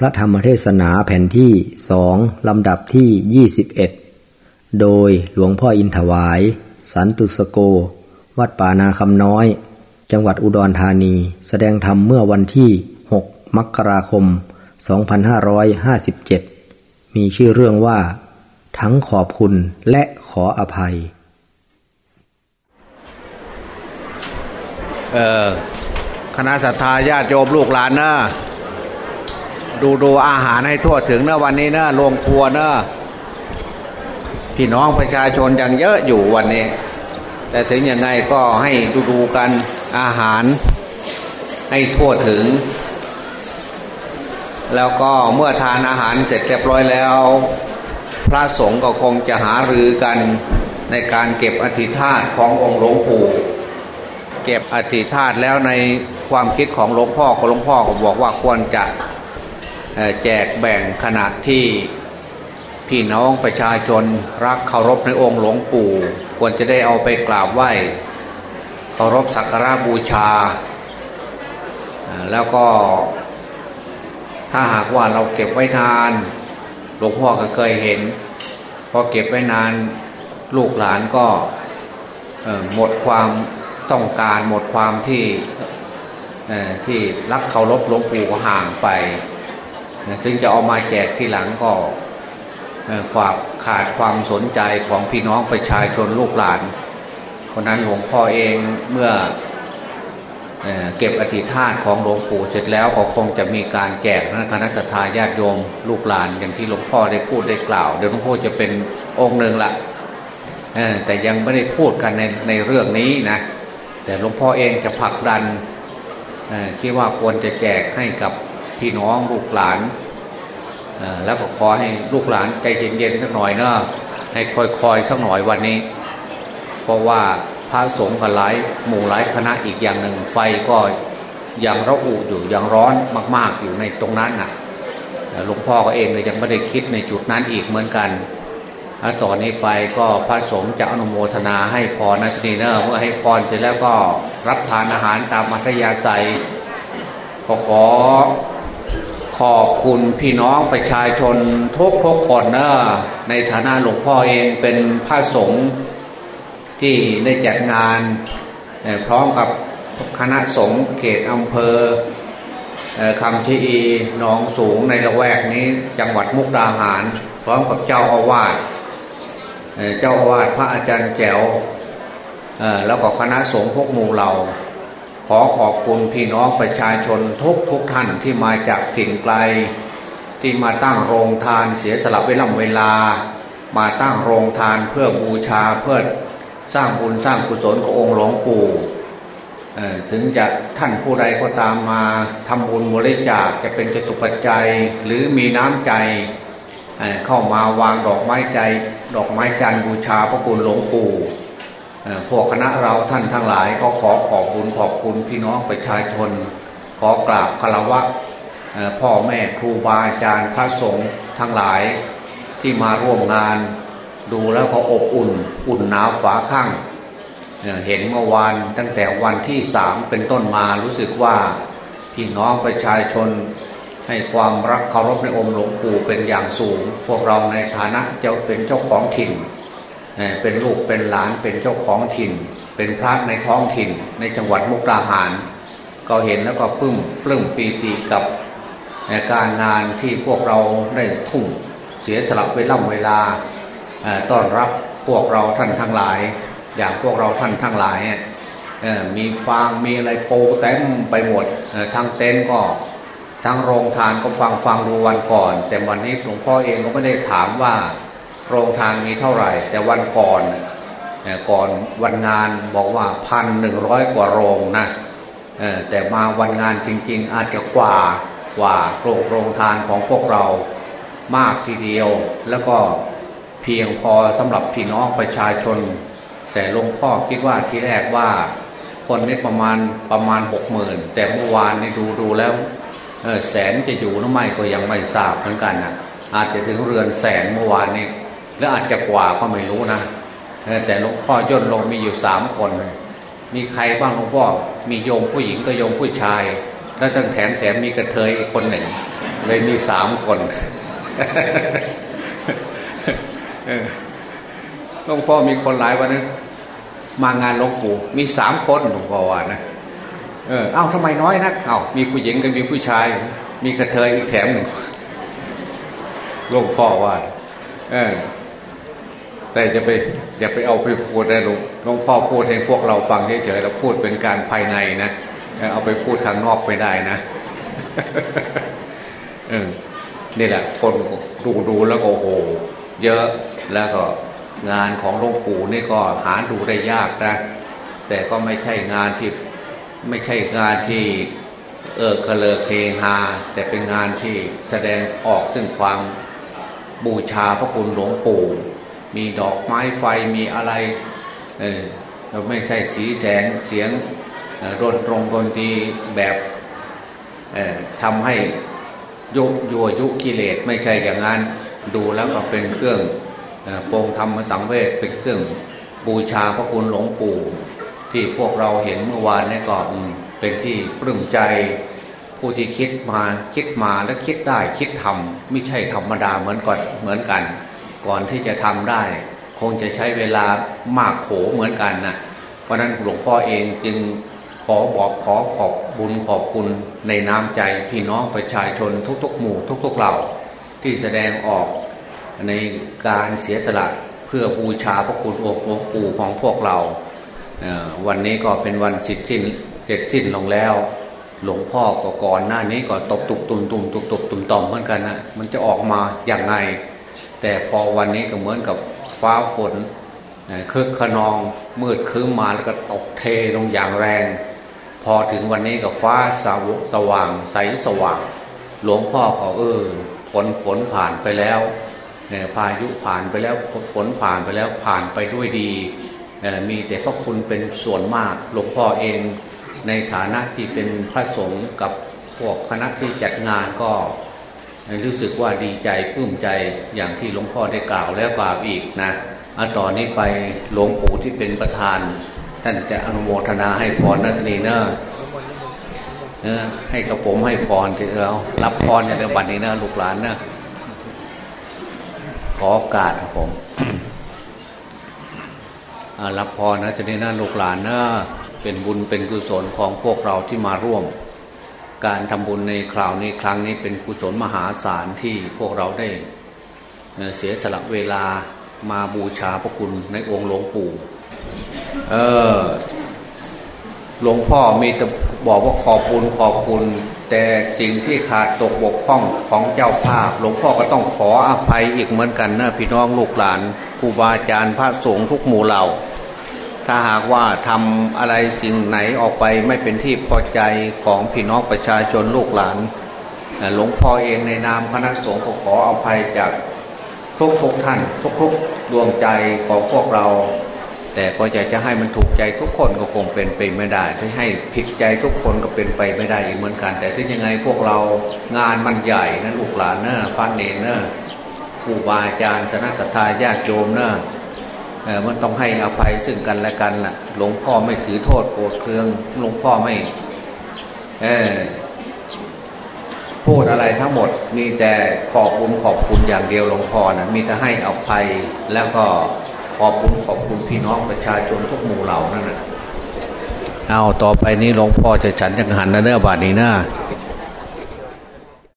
พระธรรมเทศนาแผ่นที่สองลำดับที่ 21 โดยหลวงพ่ออินถวาย สันตุสโก วัดป่านาคำน้อย จังหวัดอุดรธานี แสดงธรรมเมื่อวันที่ 6 มกราคม 2557 มีชื่อเรื่องว่า ทั้งขอบคุณและขออภัย เออคณะสัตยาญาติโยมลูกหลานนะ ดูดูอาหารให้ทั่วถึงเนะวันนี้นะรวมครัวนะพี่น้องประชาชนยังเยอะอยู่วันนี้ แต่ถึงยังไงก็ให้ดูดูกันอาหารให้ทั่วถึง แล้วก็เมื่อทานอาหารเสร็จเรียบร้อยแล้ว พระสงฆ์ก็คงจะหารือกันในการเก็บอธิธาตขององค์หลวงปู่เก็บอธิธาตแล้วในความคิดของหลวงพ่อของหลวงพ่อก็บอกว่าควรจะ แจกแบ่งขณะที่พี่น้องประชาชนรักเคารพในองค์หลวงปู่ ควรจะได้เอาไปกราบไหว้เคารพสักการะบูชา แล้วก็ถ้าหากว่าเราเก็บไว้นานหลวงพ่อก็เคยเห็นพอเก็บไว้นานลูกหลานก็หมดความต้องการหมดความที่ที่รักเคารพหลวงปู่ก็ห่างไป ถึงจะเอามาแจกที่หลังก็ความขาดความสนใจของพี่น้องประชาชนลูกหลานเพราะนั้นหลวงพ่อเองเมื่อเก็บอธิธาตของหลวงปู่เสร็จแล้วก็คงจะมีการแจกนะคณะสัตยาญาติโยมลูกหลานอย่างที่หลวงพ่อได้พูดได้กล่าว เดี๋ยวหลวงพ่อจะเป็นองค์หนึ่งละแต่ยังไม่ได้พูดกันในในเรื่องนี้นะแต่หลวงพ่อเองจะผลักดันคิดว่าควรจะแจกให้กับ พี่น้องลูกหลานแล้วก็ขอให้ลูกหลานใจเย็นๆสักหน่อยเนาะให้คอยๆสักหน่อยวันนี้ เพราะว่าพระสงฆ์กับหลายหมู่หลายคณะอีกอย่างหนึ่งไฟก็ยังระอุอยู่ยังร้อนมาก ๆ อยู่ในตรงนั้นน่ะหลวงพ่อก็เองเลยยังไม่ได้คิดในจุดนั้นอีกเหมือนกันแล้วต่อนนี้ไปก็พระสงฆ์จะอนุโมทนาให้พรนะทีนี้เนอะเมื่อให้พรเสร็จแล้วก็รับทานอาหารตามมัธยาศัยก็ขอ ขอบคุณพี่น้องประชาชนทุกทุกคนนะในฐานะหลวงพ่อเองเป็นพระสงฆ์ที่ได้จัดงานพร้อมกับคณะสงฆ์เขตอำเภอคำชีอีหนองสูงในละแวกนี้จังหวัดมุกดาหาร พร้อมกับเจ้าอาวาสเจ้าอาวาสพระอาจารย์แจ๋วแล้วก็คณะสงฆ์พวกหมู่เรา ขอขอบคุณพี่น้องประชาชนทุกทุกท่านที่มาจากถิ่นไกล ที่มาตั้งโรงทานเสียสละเวลาเวลา มาตั้งโรงทานเพื่อบูชาเพื่อสร้างบุญสร้างกุศลขององค์หลวงปู่ถึงจะท่านผู้ใดก็ตามมาทำบุญบริจาคจะเป็นจตุปัจจัยหรือมีน้ำใจเข้ามาวางดอกไม้ใจ ดอกไม้จันทร์บูชาพระคุณหลวงปู่ พวกคณะเราท่านทั้งหลายก็ขอขอบคุณขอบคุณพี่น้องประชาชน ขอกราบคารวะพ่อแม่ครูบาอาจารย์พระสงฆ์ทั้งหลายที่มาร่วมงาน ดูแล้วก็อบอุ่น อุ่นหนาวฝาข้างเห็นเมื่อวานตั้งแต่วันที่สามเป็นต้นมารู้สึกว่าพี่น้องประชาชน ให้ความรักเคารพในองค์หลวงปู่เป็นอย่างสูง พวกเราในฐานะเจ้าเป็นเจ้าของถิ่น เป็นลูกเป็นหลานเป็นเจ้าของถิ่น เป็นพระในท้องถิ่น ในจังหวัดมุกดาหาร ก็เห็นแล้วก็ปลื้มปลื้มปีติกับการงานที่พวกเราได้ทุ่มเสียสละเวลาเวลาต้อนรับพวกเราท่านทั้งหลาย อย่างพวกเราท่านทั้งหลายมีฟางมีอะไรโปเต็มไปหมดทั้งเต็นก็ทั้งโรงทานก็ฟังฟังดูวันก่อน แต่วันนี้หลวงพ่อเองก็ไม่ได้ถามว่า โรงทานมีเท่าไหร่ แต่วันก่อนก่อนวันงานบอกว่าพันหนึ่งร้อยกว่าโรงนะแต่มาวันงานจริง ๆ อาจจะกว่ากว่าโรงโรงทานของพวกเรามากทีเดียว แล้วก็เพียงพอสำหรับพี่น้องประชาชน แต่หลวงพ่อคิดว่าที่แรกว่าคนนี้ประมาณประมาณหกหมื่นแต่เมื่อวานนี่ดูดูแล้วแสนจะอยู่หรือไม่ก็ยังไม่ทราบเหมือนกันนะอาจจะถึงเรือนแสนเมื่อวานนี้ หรืออาจจะกว่าก็ไม่รู้นะแต่หลวงพ่อย่นลงมีอยู่สามคน มีใครบ้างหลวงพ่อมีโยมผู้หญิงก็โยมผู้ชาย แล้วตั้งแถมแถมมีกระเทยอีกคนหนึ่ง เลยมีสามคนหลวงพ่อมีคนหลายวันนั้นมางานหลวงปู่มีสามคนหลวงพ่อว่านะเออเอ้าทำไมน้อยนักเอ้ามีผู้หญิงกับมีผู้ชาย มีกระเทยอีกแถมหนึ่งหลวงพ่อว่า เออ แต่จะไปอย่าไปเอาไปพูดได้หลวงหลวงพ่อพูดให้พวกเราฟังเฉยๆเราพูดเป็นการภายในนะเอาไปพูดข้างนอกไม่ได้นะเออนี่แหละ คนดูดูแล้วก็โห เยอะแล้วก็งานของหลวงปู่นี่ก็หาดูได้ยากนะแต่ก็ไม่ใช่งานที่ไม่ใช่งานที่เออเคลอเพฮาแต่เป็นงานที่แสดงออกซึ่งความบูชาพระคุณหลวงปู่ มีดอกไม้ไฟมีอะไรเออเราไม่ใช่สีแสงเสียงรนตรงดนตรีแบบทำให้ยุยัวยุกิเลสไม่ใช่อย่างนั้นดูแล้วก็เป็นเครื่องโปรงธรรมสังเวชเป็นเครื่องบูชาพระคุณหลวงปู่ที่พวกเราเห็นเมื่อวานนี้ก็เป็นที่ปลื้มใจผู้ที่คิดมาคิดมาและคิดได้คิดทำไม่ใช่ธรรมดาเหมือนก่อนเหมือนกัน ก่อนที่จะทำได้ คงจะใช้เวลามากโขเหมือนกันนะเพราะนั้นหลวงพ่อเองจึงขอบอกขอขอบบุญขอบคุณในน้ำใจพี่น้องประชาชนทุกๆ หมู่ทุกๆเหล่าที่แสดงออกในการเสียสละเพื่อบูชาพระคุณองค์หลวงปู่ของพวกเราวันนี้ก็เป็นวันสิทธิ์สิ้นเสร็จสิ้นลงแล้ว หลวงพ่อก็ก่อนหน้านี้ก็ตบตุกตุมตุมตุกตุกตุมต่อมเหมือนกันนะมันจะออกมาอย่างไง แต่พอวันนี้ก็เหมือนกับฟ้าฝนคึกขนองมืดคืมมาแล้วก็ตกเทลงอย่างแรง พอถึงวันนี้ก็ฟ้าสาวสว่างใสสว่าง หลวงพ่อเขาเออฝนฝนผ่านไปแล้วพายุผ่านไปแล้วฝนผ่านไปแล้วผ่านไปด้วยดี มีแต่พระคุณเป็นส่วนมากหลวงพ่อเองในฐานะที่เป็นพระสงฆ์กับพวกคณะที่จัดงานก็ รู้สึกว่าดีใจปลื้มใจอย่างที่หลวงพ่อได้กล่าวแล้วกล่าวอีกนะอาต่อนนี้ไปหลวงปู่ที่เป็นประธาน ท่านจะอนุโมทนาให้พรนักนีเนอะให้กระผมให้พรที่เรารับพรในวันนี้นะลูกหลานนะขอโอกาสครับผมรับพรนะจะนี้นะลูกหลานนะเป็นบุญเป็นกุศลของพวกเราที่มาร่วม การทำบุญในคราวนี้ครั้งนี้เป็นกุศลมหาศาลที่พวกเราได้เสียสละเวลามาบูชาพระคุณในองค์หลวงปู่เออหลวงพ่อมีแต่บอกว่าขอบคุณขอบคุณ แต่สิ่งที่ขาดตกบกพร่องของเจ้าภาพ หลวงพ่อก็ต้องขออภัยอีกเหมือนกันนะพี่น้องลูกหลานครูบาอาจารย์พระสงฆ์ทุกหมู่เหล่า ถ้าหากว่าทำอะไรสิ่งไหนออกไปไม่เป็นที่พอใจของพี่น้องประชาชนลูกหลานหลวงพ่อเองในนามคณะสงฆ์ก็ขออภัยจากทุกทุกท่าน ทุกทุกดวงใจของพวกเรา แต่ก็อยากจะให้มันถูกใจทุกคนก็คงเป็นไปไม่ได้ถ้าให้ผิดใจทุกคนก็เป็นไปไม่ได้อีกเหมือนกัน แต่ที่ยังไงพวกเรางานมันใหญ่นั้นลูกหลานเนอะพระเนรเนอะครูบาอาจารย์สนักทาญาติโยมเนอะ มันต้องให้อภัยซึ่งกันและกันล่ะ หลวงพ่อไม่ถือโทษโกรธเคือง หลวงพ่อไม่พูดอะไรทั้งหมด มีแต่ขอบคุณขอบคุณอย่างเดียวหลวงพ่อนะมีแต่ให้อภัยแล้วก็ขอบคุณขอบคุณพี่น้องประชาชนทุกหมู่เหล่านั่นนะเอาต่อไปนี้หลวงพ่อจะฉันจังหันนะเนื้อบาทนี้นะ